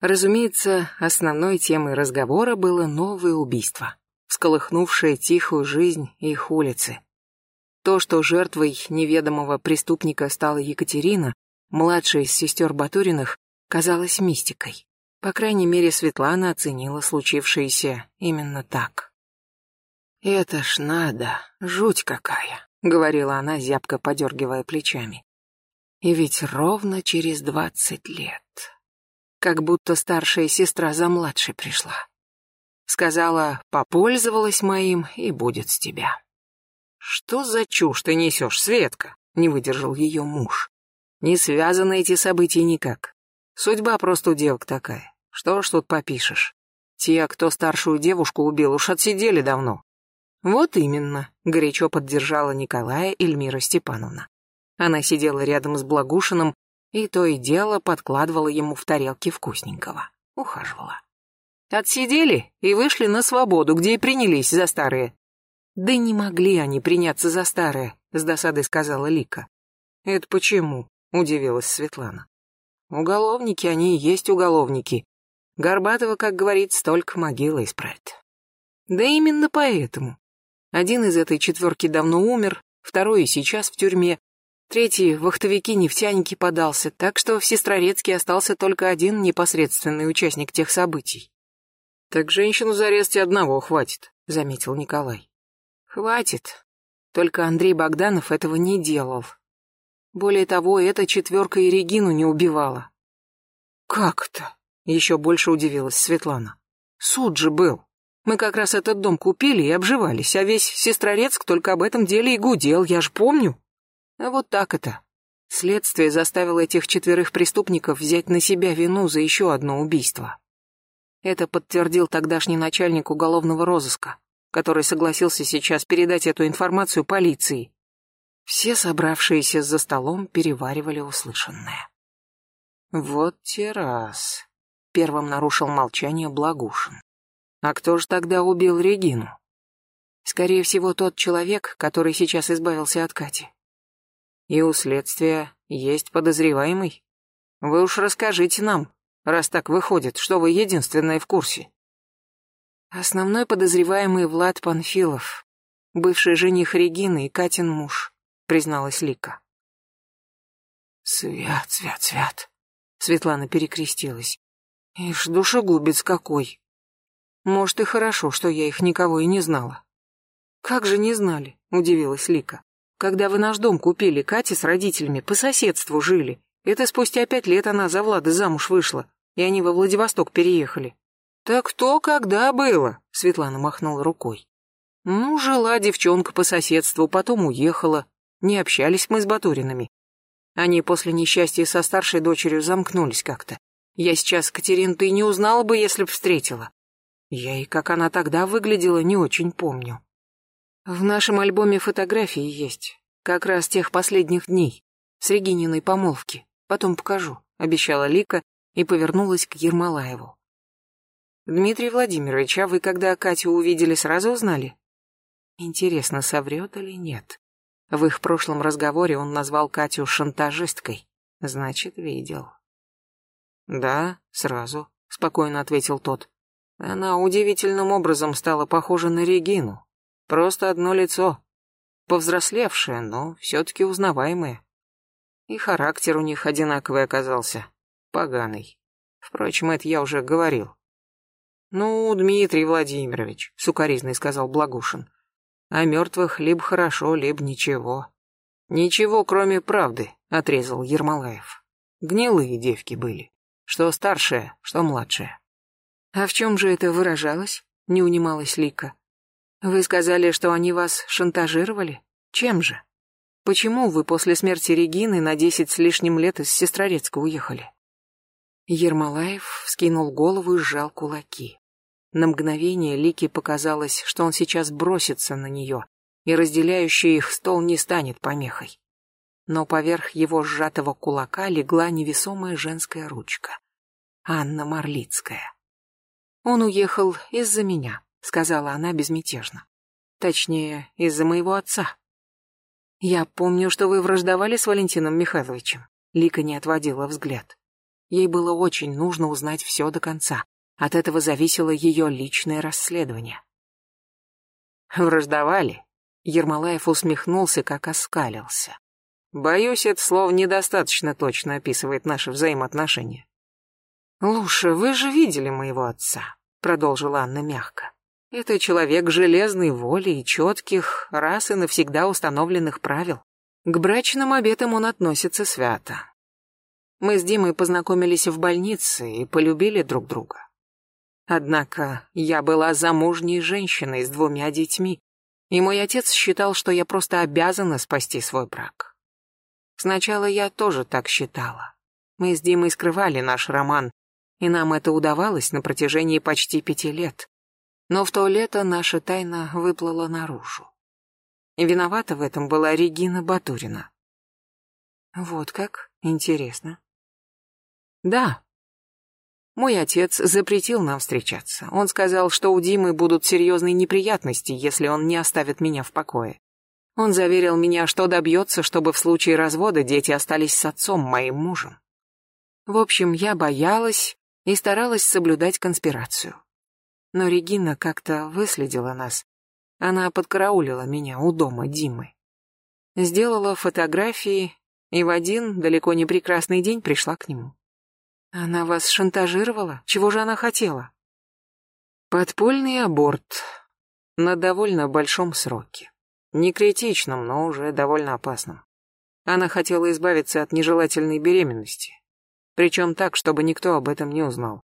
Разумеется, основной темой разговора было новое убийство, всколыхнувшее тихую жизнь их улицы. То, что жертвой неведомого преступника стала Екатерина, младшая из сестер Батуриных, казалось мистикой. По крайней мере, Светлана оценила случившееся именно так. «Это ж надо, жуть какая», — говорила она, зябко подергивая плечами. «И ведь ровно через двадцать лет. Как будто старшая сестра за младшей пришла. Сказала, попользовалась моим и будет с тебя». «Что за чушь ты несешь, Светка?» — не выдержал ее муж. «Не связаны эти события никак. Судьба просто у девок такая. Что ж тут попишешь? Те, кто старшую девушку убил, уж отсидели давно. Вот именно, горячо поддержала Николая Эльмира Степановна. Она сидела рядом с Благушиным и то и дело подкладывала ему в тарелки вкусненького. Ухаживала. Отсидели и вышли на свободу, где и принялись за старые. Да не могли они приняться за старые, с досадой сказала Лика. Это почему? удивилась Светлана. Уголовники они и есть уголовники. Горбатова, как говорится, только могила исправит. Да именно поэтому. Один из этой четверки давно умер, второй и сейчас в тюрьме, третий в вахтовики-нефтяники подался, так что в Сестрорецке остался только один непосредственный участник тех событий. «Так женщину зарезать одного хватит», — заметил Николай. «Хватит. Только Андрей Богданов этого не делал. Более того, эта четверка и Регину не убивала. Как это? Еще больше удивилась Светлана. Суд же был. Мы как раз этот дом купили и обживались, а весь Сестрорецк только об этом деле и гудел, я ж помню. А вот так это. Следствие заставило этих четверых преступников взять на себя вину за еще одно убийство. Это подтвердил тогдашний начальник уголовного розыска, который согласился сейчас передать эту информацию полиции. Все собравшиеся за столом переваривали услышанное. Вот те раз. Первым нарушил молчание Благушин. А кто же тогда убил Регину? Скорее всего, тот человек, который сейчас избавился от Кати. И у следствия есть подозреваемый. Вы уж расскажите нам, раз так выходит, что вы единственная в курсе. Основной подозреваемый Влад Панфилов, бывший жених Регины и Катин муж призналась Лика. Свят, свят, свят. Светлана перекрестилась. Ишь, душегубец какой. Может, и хорошо, что я их никого и не знала. Как же не знали, удивилась Лика. Когда вы наш дом купили, Катя с родителями по соседству жили. Это спустя пять лет она за Влада замуж вышла, и они во Владивосток переехали. Так то когда было? Светлана махнула рукой. Ну, жила девчонка по соседству, потом уехала, не общались мы с Батуринами. Они после несчастья со старшей дочерью замкнулись как-то. Я сейчас Катерину-то и не узнала бы, если б встретила. Я и как она тогда выглядела, не очень помню. В нашем альбоме фотографии есть, как раз тех последних дней, с Регининой помолвки. Потом покажу, обещала Лика и повернулась к Ермолаеву. Дмитрий Владимирович, а вы когда Катю увидели, сразу узнали? Интересно, соврет или нет? В их прошлом разговоре он назвал Катю шантажисткой. Значит, видел. Да, сразу, спокойно ответил тот. Она удивительным образом стала похожа на Регину. Просто одно лицо. Повзрослевшее, но все-таки узнаваемое. И характер у них одинаковый оказался. Поганый. Впрочем, это я уже говорил. «Ну, Дмитрий Владимирович», — сукоризный сказал Благушин, а мертвых либо хорошо, либо ничего. Ничего, кроме правды, отрезал Ермолаев. Гнилые девки были. Что старшая, что младшая. А в чем же это выражалось? Не унималась Лика. Вы сказали, что они вас шантажировали? Чем же? Почему вы после смерти Регины на десять с лишним лет из Сестрорецка уехали? Ермолаев вскинул голову и сжал кулаки. На мгновение Лике показалось, что он сейчас бросится на нее, и разделяющий их стол не станет помехой. Но поверх его сжатого кулака легла невесомая женская ручка. Анна Марлицкая. «Он уехал из-за меня», — сказала она безмятежно. «Точнее, из-за моего отца». «Я помню, что вы враждовали с Валентином Михайловичем». Лика не отводила взгляд. Ей было очень нужно узнать все до конца. От этого зависело ее личное расследование. Враждовали? Ермолаев усмехнулся, как оскалился. Боюсь, это слово недостаточно точно описывает наши взаимоотношения. «Луша, вы же видели моего отца», — продолжила Анна мягко. «Это человек железной воли и четких, раз и навсегда установленных правил. К брачным обетам он относится свято. Мы с Димой познакомились в больнице и полюбили друг друга. Однако я была замужней женщиной с двумя детьми, и мой отец считал, что я просто обязана спасти свой брак. Сначала я тоже так считала. Мы с Димой скрывали наш роман, и нам это удавалось на протяжении почти пяти лет. Но в то лето наша тайна выплыла наружу. И виновата в этом была Регина Батурина. Вот как? Интересно. Да, мой отец запретил нам встречаться. Он сказал, что у Димы будут серьезные неприятности, если он не оставит меня в покое. Он заверил меня, что добьется, чтобы в случае развода дети остались с отцом, моим мужем. В общем, я боялась и старалась соблюдать конспирацию. Но Регина как-то выследила нас. Она подкараулила меня у дома Димы. Сделала фотографии и в один далеко не прекрасный день пришла к нему. Она вас шантажировала? Чего же она хотела? Подпольный аборт. На довольно большом сроке. Не критичном, но уже довольно опасном. Она хотела избавиться от нежелательной беременности. Причем так, чтобы никто об этом не узнал.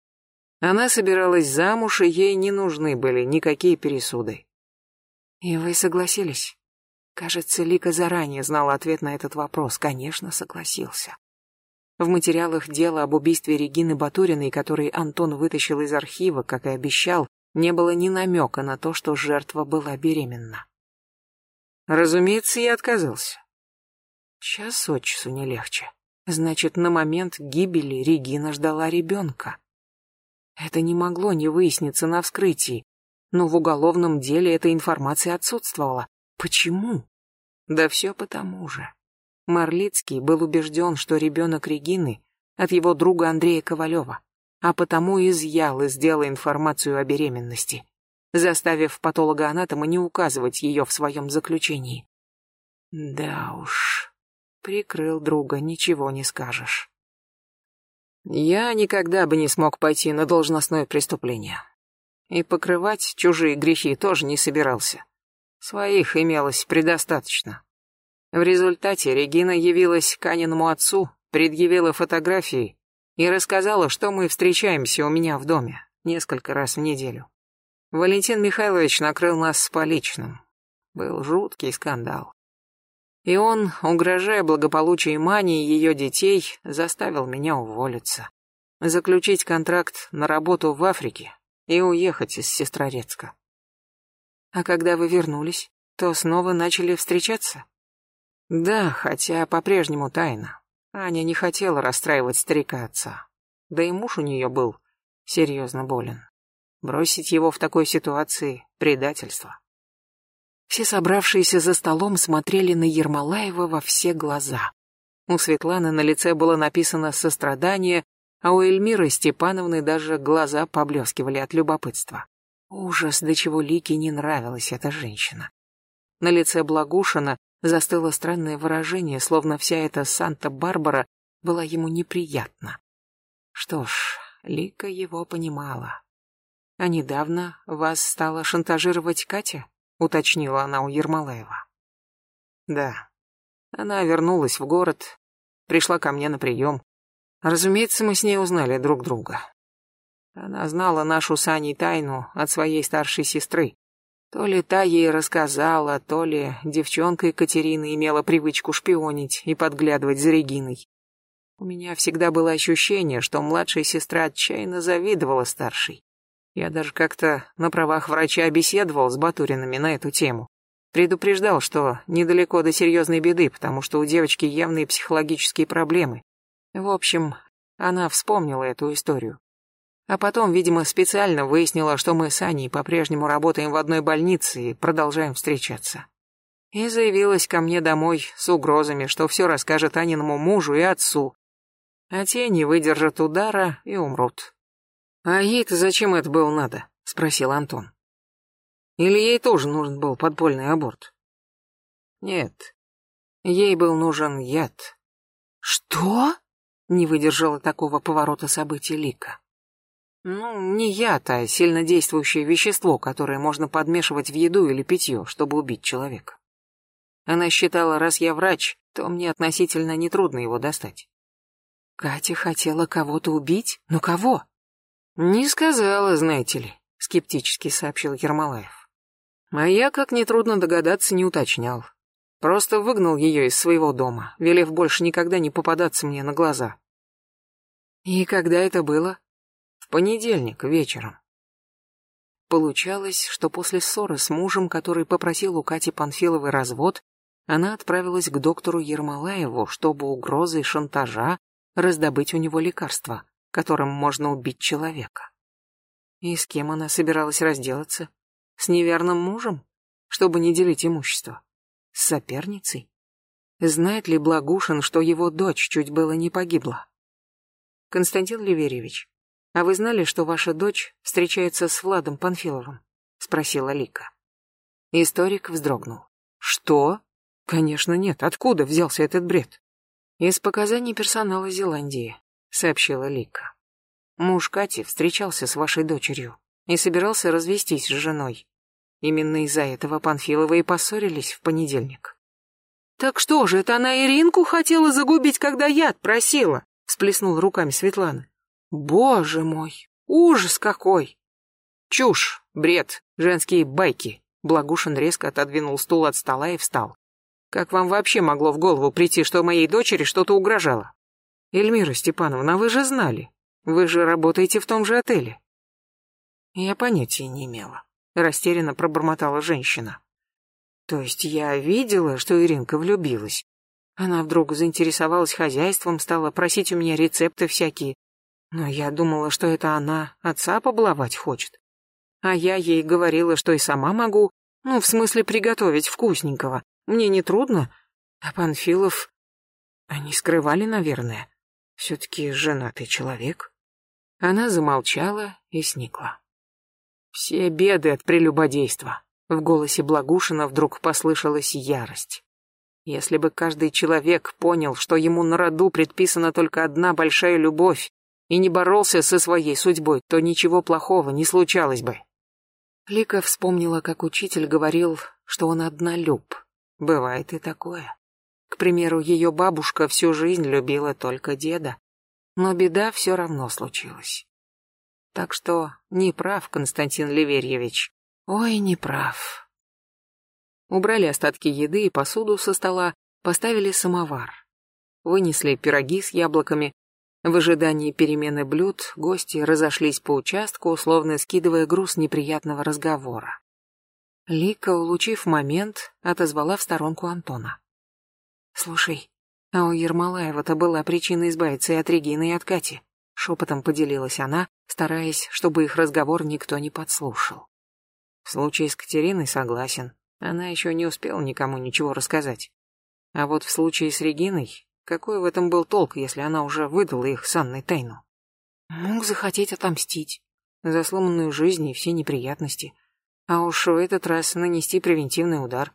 Она собиралась замуж, и ей не нужны были никакие пересуды. И вы согласились? Кажется, Лика заранее знала ответ на этот вопрос. Конечно, согласился. В материалах дела об убийстве Регины Батуриной, который Антон вытащил из архива, как и обещал, не было ни намека на то, что жертва была беременна. Разумеется, я отказался. Час от часу не легче. Значит, на момент гибели Регина ждала ребенка. Это не могло не выясниться на вскрытии, но в уголовном деле эта информация отсутствовала. Почему? Да все потому же. Марлицкий был убежден, что ребенок Регины от его друга Андрея Ковалева, а потому изъял из дела информацию о беременности, заставив патологоанатома не указывать ее в своем заключении. Да уж, прикрыл друга, ничего не скажешь. Я никогда бы не смог пойти на должностное преступление. И покрывать чужие грехи тоже не собирался. Своих имелось предостаточно. В результате Регина явилась к Аниному отцу, предъявила фотографии и рассказала, что мы встречаемся у меня в доме несколько раз в неделю. Валентин Михайлович накрыл нас с поличным. Был жуткий скандал. И он, угрожая благополучию Мани и ее детей, заставил меня уволиться. Заключить контракт на работу в Африке и уехать из Сестрорецка. А когда вы вернулись, то снова начали встречаться? Да, хотя по-прежнему тайна. Аня не хотела расстраивать старика отца. Да и муж у нее был серьезно болен. Бросить его в такой ситуации — предательство. Все собравшиеся за столом смотрели на Ермолаева во все глаза. У Светланы на лице было написано сострадание, а у Эльмиры Степановны даже глаза поблескивали от любопытства. Ужас, до чего Лике не нравилась эта женщина. На лице Благушина застыло странное выражение, словно вся эта Санта-Барбара была ему неприятна. Что ж, Лика его понимала. А недавно вас стала шантажировать Катя? Уточнила она у Ермолаева. Да. Она вернулась в город, пришла ко мне на прием. Разумеется, мы с ней узнали друг друга. Она знала нашу с Аней тайну от своей старшей сестры. То ли та ей рассказала, то ли девчонка Екатерина имела привычку шпионить и подглядывать за Региной. У меня всегда было ощущение, что младшая сестра отчаянно завидовала старшей. Я даже как-то на правах врача беседовал с Батуринами на эту тему. Предупреждал, что недалеко до серьезной беды, потому что у девочки явные психологические проблемы. В общем, она вспомнила эту историю. А потом, видимо, специально выяснила, что мы с Аней по-прежнему работаем в одной больнице и продолжаем встречаться. И заявилась ко мне домой с угрозами, что все расскажет Аниному мужу и отцу. а те не выдержат удара и умрут. «А ей-то зачем это было надо?» — спросил Антон. «Или ей тоже нужен был подпольный аборт?» «Нет, ей был нужен яд». «Что?» — не выдержала такого поворота событий Лика. Ну, не яд, а сильнодействующее вещество, которое можно подмешивать в еду или питье, чтобы убить человека. Она считала, раз я врач, то мне относительно нетрудно его достать. Катя хотела кого-то убить? Но кого? Не сказала, знаете ли, скептически сообщил Ермолаев. А я, как нетрудно догадаться, не уточнял. Просто выгнал ее из своего дома, велев больше никогда не попадаться мне на глаза. И когда это было? В понедельник вечером. Получалось, что после ссоры с мужем, который попросил у Кати Панфиловой развод, она отправилась к доктору Ермолаеву, чтобы угрозой шантажа раздобыть у него лекарства, которым можно убить человека. И с кем она собиралась разделаться? С неверным мужем? Чтобы не делить имущество? С соперницей? Знает ли Благушин, что его дочь чуть было не погибла? Константин Ливерьевич, «А вы знали, что ваша дочь встречается с Владом Панфиловым?» — спросила Лика. Историк вздрогнул. «Что? Конечно нет. Откуда взялся этот бред?» «Из показаний персонала Зеландии», — сообщила Лика. «Муж Кати встречался с вашей дочерью и собирался развестись с женой. Именно из-за этого Панфиловы и поссорились в понедельник». «Так что же, это она Иринку хотела загубить, когда яд просила?» — всплеснула руками Светлана. Боже мой, ужас какой! Чушь, бред, женские байки. Благушин резко отодвинул стул от стола и встал. Как вам вообще могло в голову прийти, что моей дочери что-то угрожало? Эльмира Степановна, вы же знали. Вы же работаете в том же отеле. Я понятия не имела. Растерянно пробормотала женщина. То есть я видела, что Иринка влюбилась. Она вдруг заинтересовалась хозяйством, стала просить у меня рецепты всякие. Но я думала, что это она отца побаловать хочет. А я ей говорила, что и сама могу, ну, в смысле приготовить вкусненького. Мне не трудно. А Панфилов... Они скрывали, наверное. Все-таки женатый человек. Она замолчала и сникла. Все беды от прелюбодейства. В голосе Благушина вдруг послышалась ярость. Если бы каждый человек понял, что ему на роду предписана только одна большая любовь, и не боролся со своей судьбой, то ничего плохого не случалось бы. Лика вспомнила, как учитель говорил, что он однолюб. Бывает и такое. К примеру, ее бабушка всю жизнь любила только деда, но беда все равно случилась. Так что не прав Константин Ливерьевич. Ой, не прав. Убрали остатки еды и посуду со стола, поставили самовар. Вынесли пироги с яблоками, в ожидании перемены блюд гости разошлись по участку, условно скидывая груз неприятного разговора. Лика, улучив момент, отозвала в сторонку Антона. «Слушай, а у Ермолаева-то была причина избавиться и от Регины, и от Кати», шепотом поделилась она, стараясь, чтобы их разговор никто не подслушал. В случае с Катериной согласен, она еще не успела никому ничего рассказать. А вот в случае с Региной какой в этом был толк, если она уже выдала их с Анной тайну? Мог захотеть отомстить. За сломанную жизнь и все неприятности. А уж в этот раз нанести превентивный удар.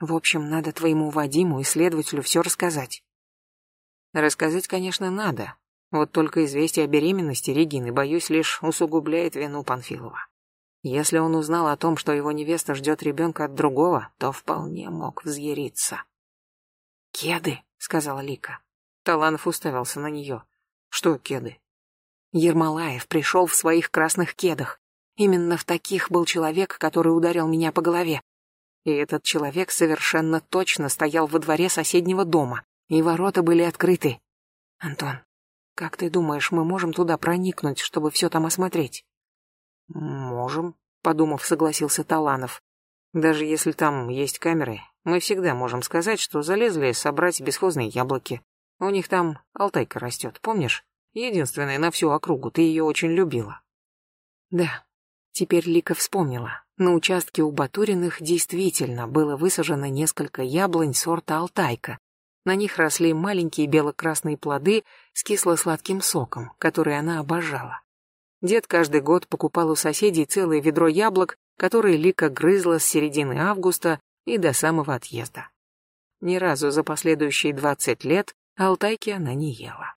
В общем, надо твоему Вадиму и следователю все рассказать. Рассказать, конечно, надо. Вот только известие о беременности Регины, боюсь, лишь усугубляет вину Панфилова. Если он узнал о том, что его невеста ждет ребенка от другого, то вполне мог взъяриться. «Кеды», — сказала Лика. Таланов уставился на нее. «Что кеды?» Ермолаев пришел в своих красных кедах. Именно в таких был человек, который ударил меня по голове. И этот человек совершенно точно стоял во дворе соседнего дома, и ворота были открыты. «Антон, как ты думаешь, мы можем туда проникнуть, чтобы все там осмотреть?» «Можем», — подумав, согласился Таланов. «Даже если там есть камеры, мы всегда можем сказать, что залезли собрать бесхозные яблоки. У них там алтайка растет, помнишь? Единственная на всю округу, ты ее очень любила. Да, теперь Лика вспомнила. На участке у Батуриных действительно было высажено несколько яблонь сорта алтайка, На них росли маленькие бело-красные плоды с кисло-сладким соком, который она обожала. Дед каждый год покупал у соседей целое ведро яблок, которые Лика грызла с середины августа и до самого отъезда. Ни разу за последующие двадцать лет алтайки она не ела.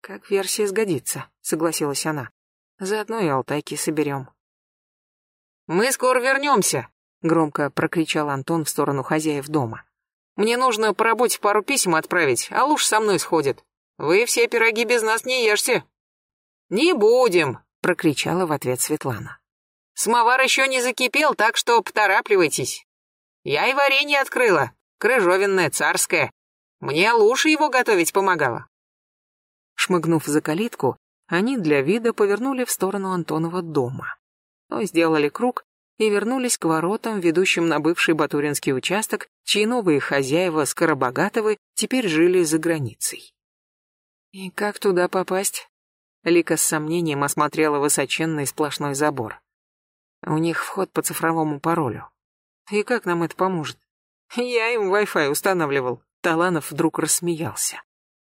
«Как версия сгодится», — согласилась она. «Заодно и алтайки соберем». «Мы скоро вернемся», — громко прокричал Антон в сторону хозяев дома. «Мне нужно по работе пару писем отправить, а луж со мной сходит. Вы все пироги без нас не ешьте». «Не будем», — прокричала в ответ Светлана. «Самовар еще не закипел, так что поторапливайтесь. Я и варенье открыла, крыжовенное, царское. Мне лучше его готовить помогала». Шмыгнув за калитку, они для вида повернули в сторону Антонова дома. Но сделали круг и вернулись к воротам, ведущим на бывший Батуринский участок, чьи новые хозяева Скоробогатовы теперь жили за границей. «И как туда попасть?» Лика с сомнением осмотрела высоченный сплошной забор. У них вход по цифровому паролю. И как нам это поможет? Я им Wi-Fi устанавливал. Таланов вдруг рассмеялся.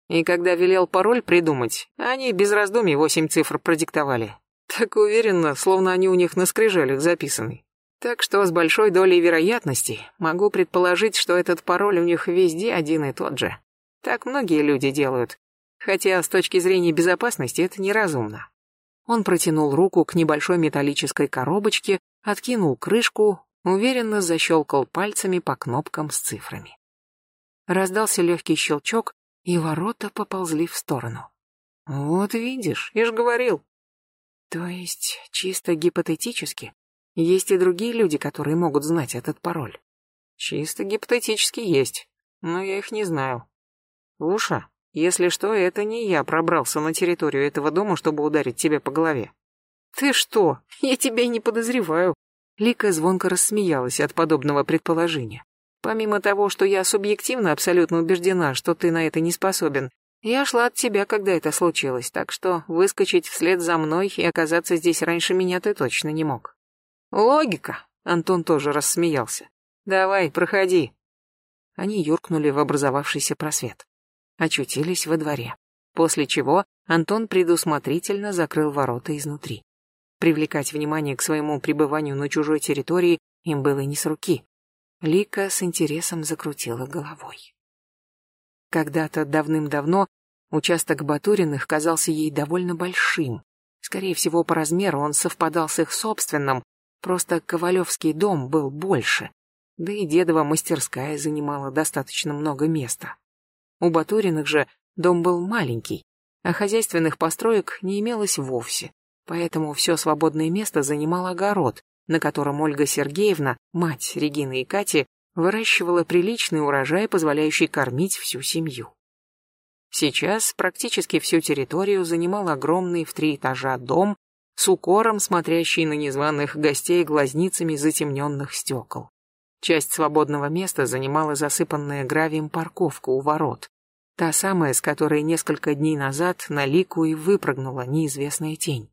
И когда велел пароль придумать, они без раздумий восемь цифр продиктовали. Так уверенно, словно они у них на скрижалях записаны. Так что с большой долей вероятности могу предположить, что этот пароль у них везде один и тот же. Так многие люди делают. Хотя с точки зрения безопасности это неразумно. Он протянул руку к небольшой металлической коробочке, откинул крышку, уверенно защелкал пальцами по кнопкам с цифрами. Раздался легкий щелчок, и ворота поползли в сторону. «Вот видишь, я ж говорил». То есть, чисто гипотетически, есть и другие люди, которые могут знать этот пароль. Чисто гипотетически есть, но я их не знаю. Уша, если что, это не я пробрался на территорию этого дома, чтобы ударить тебя по голове. Ты что? Я тебя и не подозреваю. Лика звонко рассмеялась от подобного предположения. Помимо того, что я субъективно абсолютно убеждена, что ты на это не способен, я шла от тебя, когда это случилось, так что выскочить вслед за мной и оказаться здесь раньше меня ты точно не мог. Логика. Антон тоже рассмеялся. Давай, проходи. Они юркнули в образовавшийся просвет очутились во дворе. После чего Антон предусмотрительно закрыл ворота изнутри. Привлекать внимание к своему пребыванию на чужой территории им было не с руки. Лика с интересом закрутила головой. Когда-то давным-давно участок Батуриных казался ей довольно большим. Скорее всего, по размеру он совпадал с их собственным, просто Ковалевский дом был больше. Да и дедова мастерская занимала достаточно много места. У Батуриных же дом был маленький, а хозяйственных построек не имелось вовсе, поэтому все свободное место занимал огород, на котором Ольга Сергеевна, мать Регины и Кати, выращивала приличный урожай, позволяющий кормить всю семью. Сейчас практически всю территорию занимал огромный в три этажа дом с укором, смотрящий на незваных гостей глазницами затемненных стекол. Часть свободного места занимала засыпанная гравием парковка у ворот. Та самая, с которой несколько дней назад на лику и выпрыгнула неизвестная тень.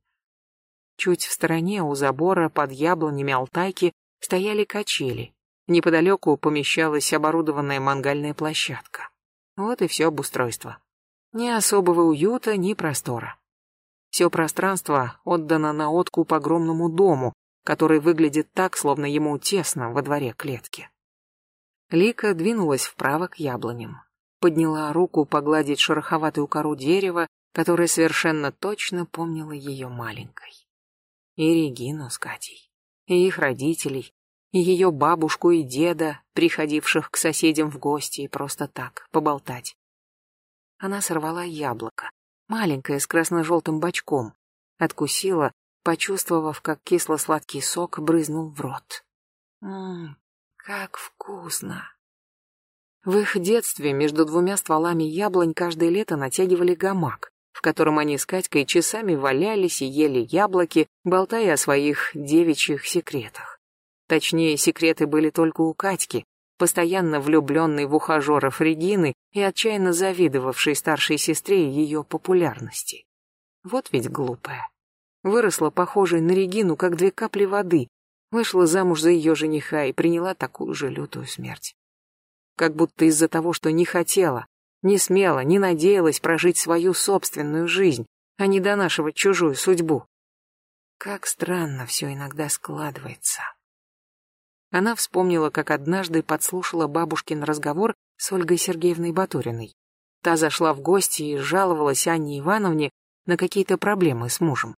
Чуть в стороне у забора под яблонями Алтайки стояли качели. Неподалеку помещалась оборудованная мангальная площадка. Вот и все обустройство. Ни особого уюта, ни простора. Все пространство отдано на откуп огромному дому, который выглядит так, словно ему тесно во дворе клетки. Лика двинулась вправо к яблоням. Подняла руку погладить шероховатую кору дерева, которая совершенно точно помнила ее маленькой. И Регину с Катей, и их родителей, ее бабушку и деда, приходивших к соседям в гости и просто так, поболтать. Она сорвала яблоко, маленькое, с красно-желтым бочком, откусила почувствовав, как кисло-сладкий сок брызнул в рот. Ммм, как вкусно. В их детстве между двумя стволами яблонь каждое лето натягивали гамак, в котором они с Катькой часами валялись и ели яблоки, болтая о своих девичьих секретах. Точнее, секреты были только у Катьки, постоянно влюбленной в ухажеров Регины и отчаянно завидовавшей старшей сестре ее популярности. Вот ведь глупая. Выросла похожей на Регину, как две капли воды. Вышла замуж за ее жениха и приняла такую же лютую смерть. как будто из-за того, что не хотела, не смела, не надеялась прожить свою собственную жизнь, а не донашивать чужую судьбу. Как странно все иногда складывается. Она вспомнила, как однажды подслушала бабушкин разговор с Ольгой Сергеевной Батуриной. Та зашла в гости и жаловалась Анне Ивановне на какие-то проблемы с мужем.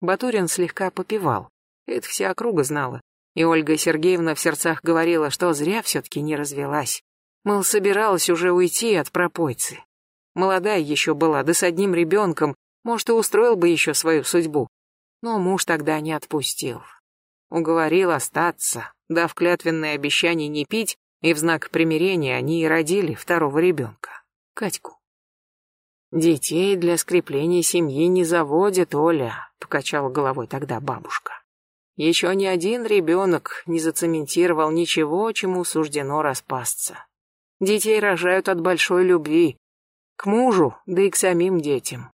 Батурин слегка попивал. Это вся округа знала. И Ольга Сергеевна в сердцах говорила, что зря все-таки не развелась. Мол, собиралась уже уйти от пропойцы. Молодая еще была, да с одним ребенком, может, и устроил бы еще свою судьбу. Но муж тогда не отпустил. Уговорил остаться, дав клятвенное обещание не пить, и в знак примирения они и родили второго ребенка, Катьку. «Детей для скрепления семьи не заводят, Оля», — покачала головой тогда бабушка. «Еще ни один ребенок не зацементировал ничего, чему суждено распасться. Детей рожают от большой любви. К мужу, да и к самим детям.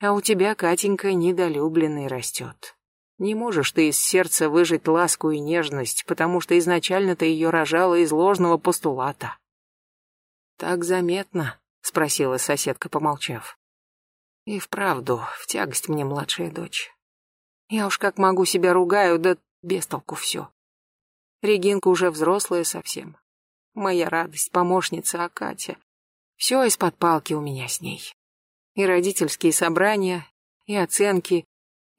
А у тебя, Катенька, недолюбленный растет. Не можешь ты из сердца выжить ласку и нежность, потому что изначально ты ее рожала из ложного постулата». «Так заметно», — спросила соседка, помолчав. «И вправду, в тягость мне младшая дочь. Я уж как могу себя ругаю, да без толку все. Регинка уже взрослая совсем. Моя радость, помощница, а Катя... Все из-под палки у меня с ней. И родительские собрания, и оценки,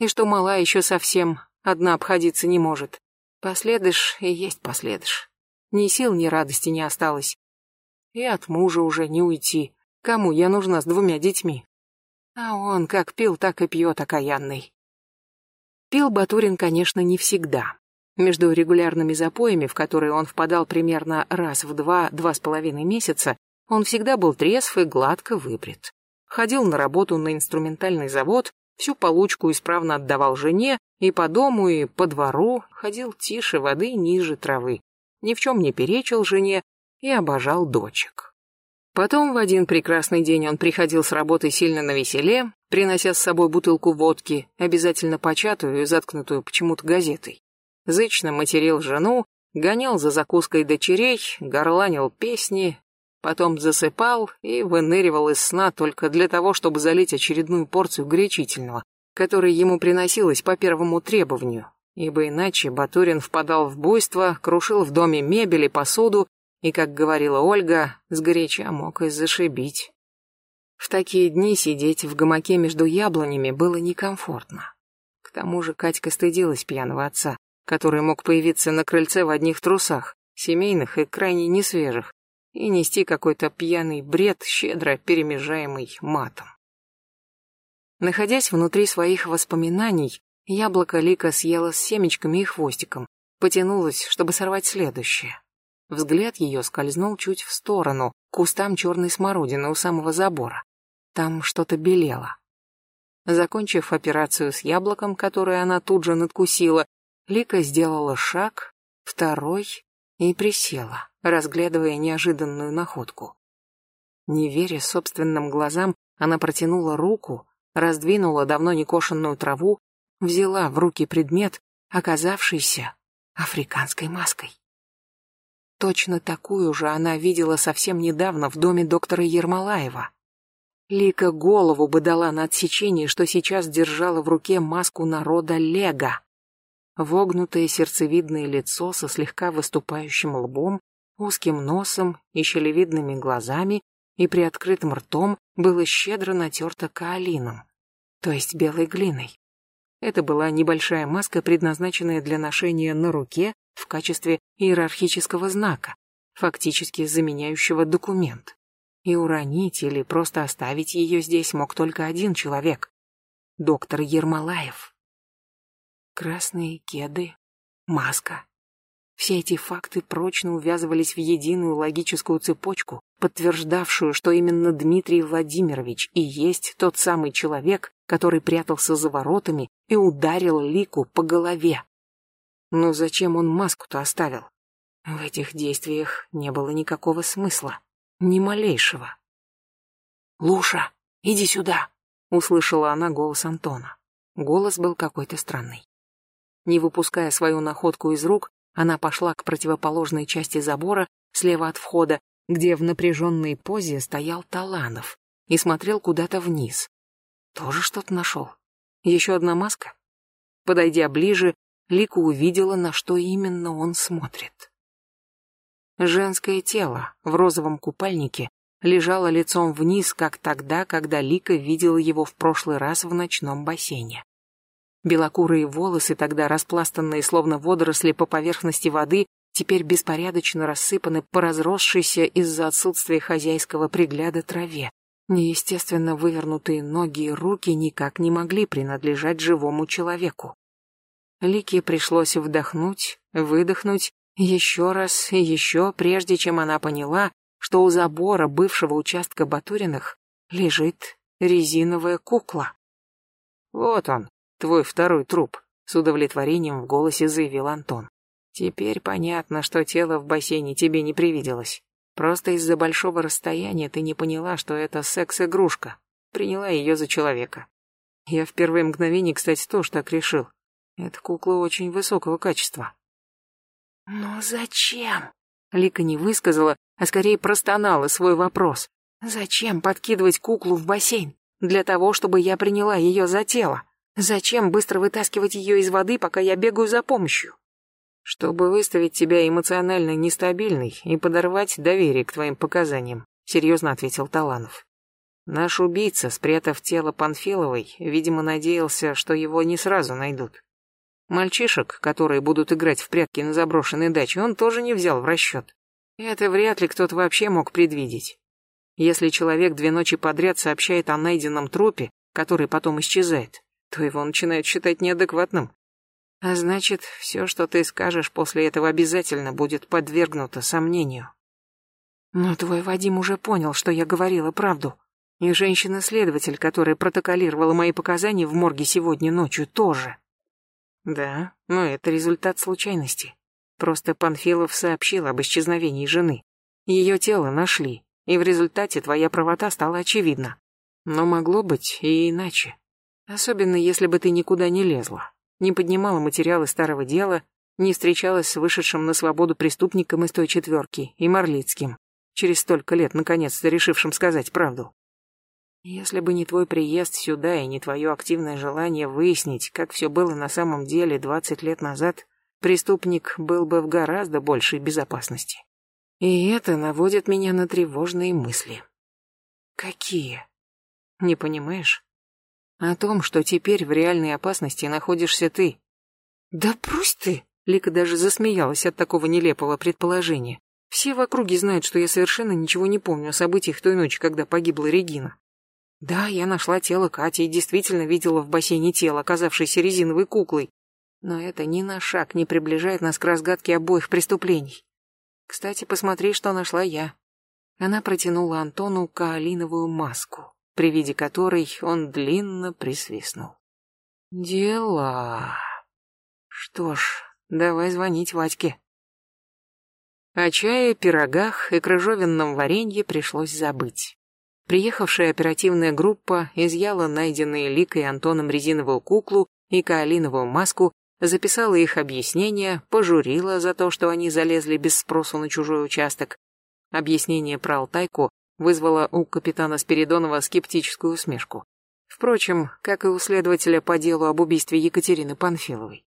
и что мала еще совсем одна обходиться не может. Последыш и есть последыш. Ни сил, ни радости не осталось. И от мужа уже не уйти. Кому я нужна с двумя детьми? А он как пил, так и пьет окаянный. Пил Батурин, конечно, не всегда. Между регулярными запоями, в которые он впадал примерно раз в два-два с половиной месяца, он всегда был трезв и гладко выбрит. Ходил на работу на инструментальный завод, всю получку исправно отдавал жене, и по дому, и по двору ходил тише воды ниже травы. Ни в чем не перечил жене, и обожал дочек. Потом в один прекрасный день он приходил с работы сильно на веселе, принося с собой бутылку водки, обязательно початую и заткнутую почему-то газетой. Зычно материл жену, гонял за закуской дочерей, горланил песни, потом засыпал и выныривал из сна только для того, чтобы залить очередную порцию горячительного, которое ему приносилось по первому требованию, ибо иначе Батурин впадал в буйство, крушил в доме мебель и посуду и, как говорила Ольга, сгоряча мог и зашибить. В такие дни сидеть в гамаке между яблонями было некомфортно. К тому же Катька стыдилась пьяного отца, который мог появиться на крыльце в одних трусах, семейных и крайне несвежих, и нести какой-то пьяный бред, щедро перемежаемый матом. Находясь внутри своих воспоминаний, яблоко Лика съела с семечками и хвостиком, потянулась, чтобы сорвать следующее. Взгляд ее скользнул чуть в сторону, к кустам черной смородины у самого забора. Там что-то белело. Закончив операцию с яблоком, которое она тут же надкусила, Лика сделала шаг, второй и присела, разглядывая неожиданную находку. Не веря собственным глазам, она протянула руку, раздвинула давно некошенную траву, взяла в руки предмет, оказавшийся африканской маской. Точно такую же она видела совсем недавно в доме доктора Ермолаева. Лика голову бы дала на отсечение, что сейчас держала в руке маску народа Лего. Вогнутое сердцевидное лицо со слегка выступающим лбом, узким носом и щелевидными глазами и приоткрытым ртом было щедро натерто каолином, то есть белой глиной. Это была небольшая маска, предназначенная для ношения на руке в качестве иерархического знака, фактически заменяющего документ. И уронить или просто оставить ее здесь мог только один человек — доктор Ермолаев. Красные кеды, маска. Все эти факты прочно увязывались в единую логическую цепочку, подтверждавшую, что именно Дмитрий Владимирович и есть тот самый человек, который прятался за воротами и ударил Лику по голове. Но зачем он маску-то оставил? В этих действиях не было никакого смысла, ни малейшего. «Луша, иди сюда!» — услышала она голос Антона. Голос был какой-то странный. Не выпуская свою находку из рук, она пошла к противоположной части забора, слева от входа, где в напряженной позе стоял Таланов и смотрел куда-то вниз. Тоже что-то нашел. Еще одна маска? Подойдя ближе, Лика увидела, на что именно он смотрит. Женское тело в розовом купальнике лежало лицом вниз, как тогда, когда Лика видела его в прошлый раз в ночном бассейне. Белокурые волосы, тогда распластанные словно водоросли по поверхности воды, теперь беспорядочно рассыпаны по разросшейся из-за отсутствия хозяйского пригляда траве. Неестественно вывернутые ноги и руки никак не могли принадлежать живому человеку. Лике пришлось вдохнуть, выдохнуть, еще раз и еще, прежде чем она поняла, что у забора бывшего участка Батуриных лежит резиновая кукла. «Вот он, твой второй труп», — с удовлетворением в голосе заявил Антон. «Теперь понятно, что тело в бассейне тебе не привиделось. Просто из-за большого расстояния ты не поняла, что это секс-игрушка. Приняла ее за человека. Я в первое мгновение, кстати, тоже так решил. Эта кукла очень высокого качества. «Но зачем?» Лика не высказала, а скорее простонала свой вопрос. «Зачем подкидывать куклу в бассейн? Для того, чтобы я приняла ее за тело. Зачем быстро вытаскивать ее из воды, пока я бегаю за помощью?» «Чтобы выставить тебя эмоционально нестабильной и подорвать доверие к твоим показаниям», серьезно ответил Таланов. Наш убийца, спрятав тело Панфиловой, видимо, надеялся, что его не сразу найдут. Мальчишек, которые будут играть в прятки на заброшенной даче, он тоже не взял в расчет. Это вряд ли кто-то вообще мог предвидеть. Если человек две ночи подряд сообщает о найденном трупе, который потом исчезает, то его начинают считать неадекватным. А значит, все, что ты скажешь после этого, обязательно будет подвергнуто сомнению. Но твой Вадим уже понял, что я говорила правду. И женщина-следователь, которая протоколировала мои показания в морге сегодня ночью, тоже. Да, но это результат случайности. Просто Панфилов сообщил об исчезновении жены. Ее тело нашли, и в результате твоя правота стала очевидна. Но могло быть и иначе. Особенно если бы ты никуда не лезла, не поднимала материалы старого дела, не встречалась с вышедшим на свободу преступником из той четверки и Марлицким, через столько лет наконец-то решившим сказать правду. Если бы не твой приезд сюда и не твое активное желание выяснить, как все было на самом деле 20 лет назад, преступник был бы в гораздо большей безопасности. И это наводит меня на тревожные мысли. Какие? Не понимаешь? О том, что теперь в реальной опасности находишься ты. Да пусть ты! Лика даже засмеялась от такого нелепого предположения. Все в округе знают, что я совершенно ничего не помню о событиях той ночи, когда погибла Регина. Да, я нашла тело Кати и действительно видела в бассейне тело, оказавшееся резиновой куклой. Но это ни на шаг не приближает нас к разгадке обоих преступлений. Кстати, посмотри, что нашла я. Она протянула Антону каолиновую маску, при виде которой он длинно присвистнул. Дела. Что ж, давай звонить Вадьке. О чае, пирогах и крыжовенном варенье пришлось забыть. Приехавшая оперативная группа изъяла найденные Ликой Антоном резиновую куклу и каолиновую маску, записала их объяснения, пожурила за то, что они залезли без спросу на чужой участок. Объяснение про Алтайку вызвало у капитана Спиридонова скептическую усмешку. Впрочем, как и у следователя по делу об убийстве Екатерины Панфиловой.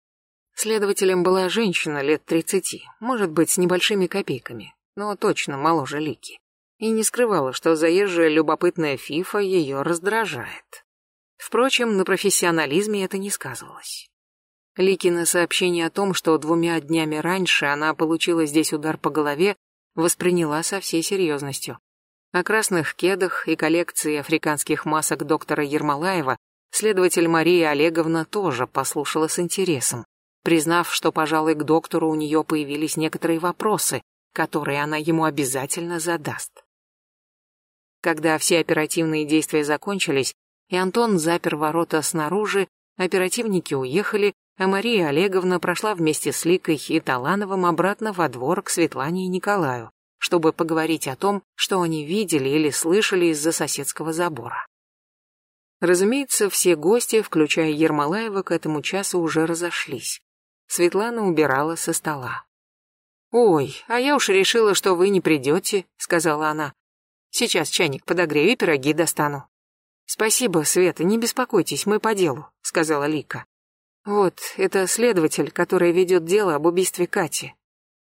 Следователем была женщина лет тридцати, может быть, с небольшими копейками, но точно моложе Лики и не скрывала, что заезжая любопытная фифа ее раздражает. Впрочем, на профессионализме это не сказывалось. Ликина сообщение о том, что двумя днями раньше она получила здесь удар по голове, восприняла со всей серьезностью. О красных кедах и коллекции африканских масок доктора Ермолаева следователь Мария Олеговна тоже послушала с интересом, признав, что, пожалуй, к доктору у нее появились некоторые вопросы, которые она ему обязательно задаст. Когда все оперативные действия закончились, и Антон запер ворота снаружи, оперативники уехали, а Мария Олеговна прошла вместе с Ликой и Талановым обратно во двор к Светлане и Николаю, чтобы поговорить о том, что они видели или слышали из-за соседского забора. Разумеется, все гости, включая Ермолаева, к этому часу уже разошлись. Светлана убирала со стола. «Ой, а я уж решила, что вы не придете», — сказала она. «Сейчас чайник подогрею и пироги достану». «Спасибо, Света, не беспокойтесь, мы по делу», — сказала Лика. «Вот, это следователь, который ведет дело об убийстве Кати.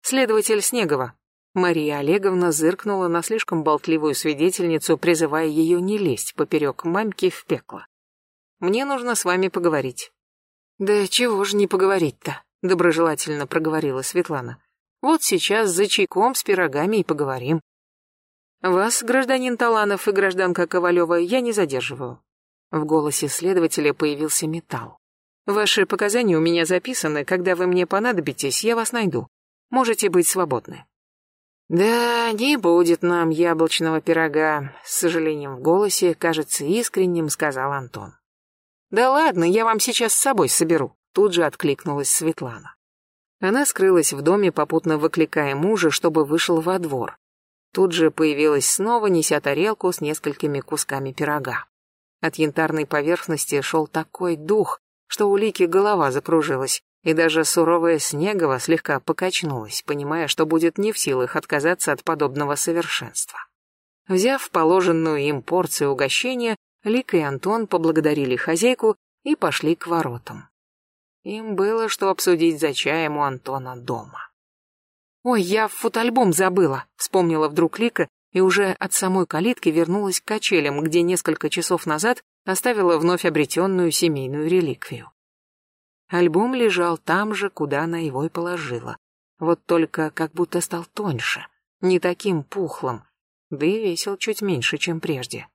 Следователь Снегова». Мария Олеговна зыркнула на слишком болтливую свидетельницу, призывая ее не лезть поперек мамки в пекло. «Мне нужно с вами поговорить». «Да чего же не поговорить-то?» — доброжелательно проговорила Светлана. «Вот сейчас за чайком с пирогами и поговорим». «Вас, гражданин Таланов и гражданка Ковалева, я не задерживаю». В голосе следователя появился металл. «Ваши показания у меня записаны, когда вы мне понадобитесь, я вас найду. Можете быть свободны». «Да, не будет нам яблочного пирога», — с сожалением в голосе, кажется, искренним сказал Антон. «Да ладно, я вам сейчас с собой соберу», — тут же откликнулась Светлана. Она скрылась в доме, попутно выкликая мужа, чтобы вышел во двор. Тут же появилась снова, неся тарелку с несколькими кусками пирога. От янтарной поверхности шел такой дух, что у Лики голова закружилась, и даже суровая Снегова слегка покачнулась, понимая, что будет не в силах отказаться от подобного совершенства. Взяв положенную им порцию угощения, Лика и Антон поблагодарили хозяйку и пошли к воротам. Им было что обсудить за чаем у Антона дома. «Ой, я фотоальбом забыла», — вспомнила вдруг Лика и уже от самой калитки вернулась к качелям, где несколько часов назад оставила вновь обретенную семейную реликвию. Альбом лежал там же, куда она его и положила. Вот только как будто стал тоньше, не таким пухлым, да и весил чуть меньше, чем прежде.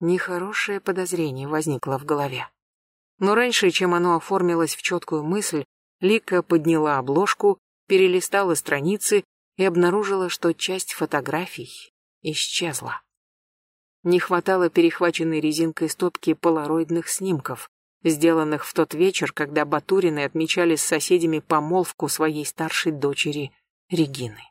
Нехорошее подозрение возникло в голове. Но раньше, чем оно оформилось в четкую мысль, Лика подняла обложку, перелистала страницы и обнаружила, что часть фотографий исчезла. Не хватало перехваченной резинкой стопки полароидных снимков, сделанных в тот вечер, когда Батурины отмечали с соседями помолвку своей старшей дочери Регины.